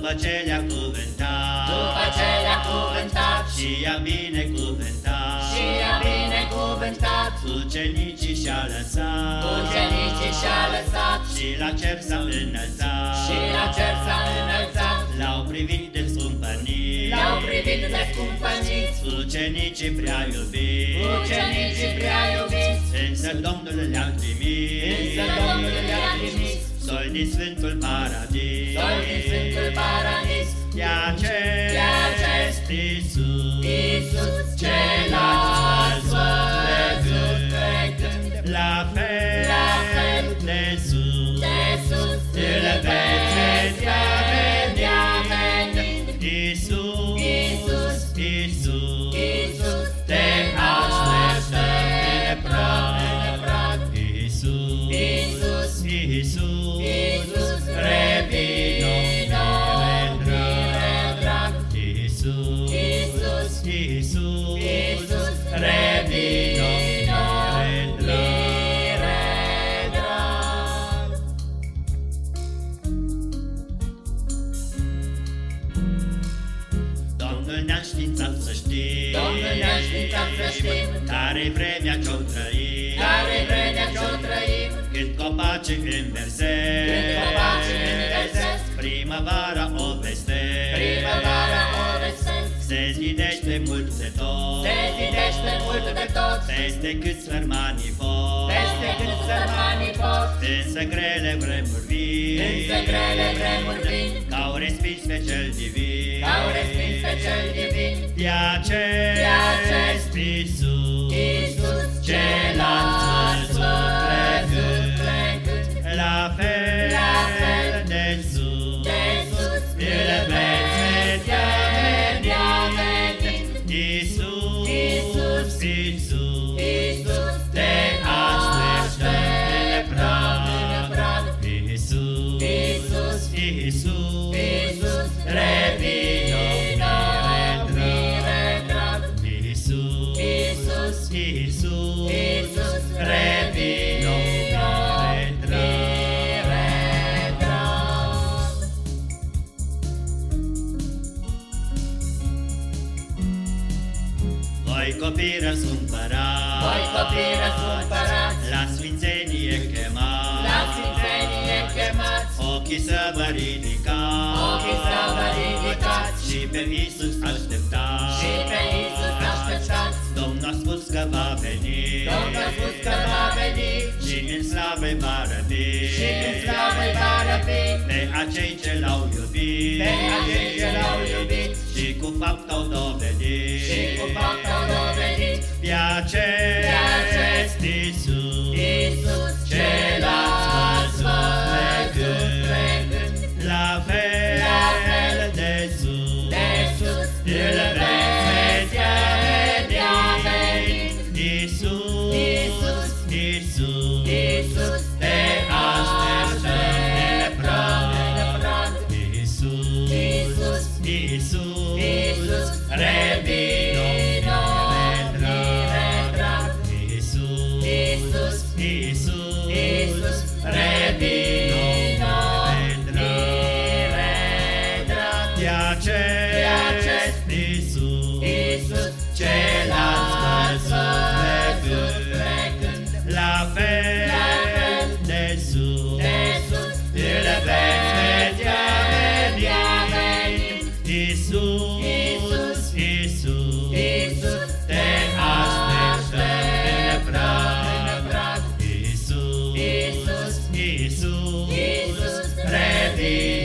După ce le-a cuvântat, După ce le-a cuvântat. Și i-a binecuvântat, Și i-a binecuvântat. Ucenicii și-a lăsat, Ucenicii și-a lăsat. Și la cer s-a înălțat, Și la cer s-a înălțat. L-au privit de scumpănit, L-au privit de scumpăniți Ucenicii prea iubiți, Ucenicii prea iubiți. Însă Domnul le-a trimis, Însă Domnul le-a trimis. Sol din Sfântul Paradis, Sol din Sfântul Paradis. De acest, De acest Iisus, Iisus ce l-ați l-a văzut văzut trecând La fel, La fel de sus, de sus. Îl veți vedea vedea venind Iisus, Iisus, Iisus, Iisus te așteptăm în prag, în prag Iisus, Iisus, Iisus, Iisus, ne-a științat să știm, Domnul ne-a științat să știm, care vremea ce-o trăim, care vremea ce-o trăim, Când copacii înversesc, Când copacii înversesc, Primăvara o vestesc, primăvara o vestesc, Se zidește mult de tot, se zidește mult de tot, Peste cât sărmanii pot, peste cât sărmanii pot, Însă grele vremuri vin, însă grele vremuri vin, Că-au respins pe cel divin, au respins pe cel divin, De acest, De acest Voi copii răscumpărați, Voi copii răscumpărați, la sfințenie chemați, la sfințenie chemați, ochii să vă ridicați, ochii să vă ridicați, și pe Iisus așteptați. și pe Iisus așteptați. Domnul a spus că va veni, Domnul a spus că va veni, și în slavă va răpi, și în slavă va răpi, pe acei ce l-au iubit, pe acei ce l-au iubit, și cu fapt au dovedit, pe Iisus, me.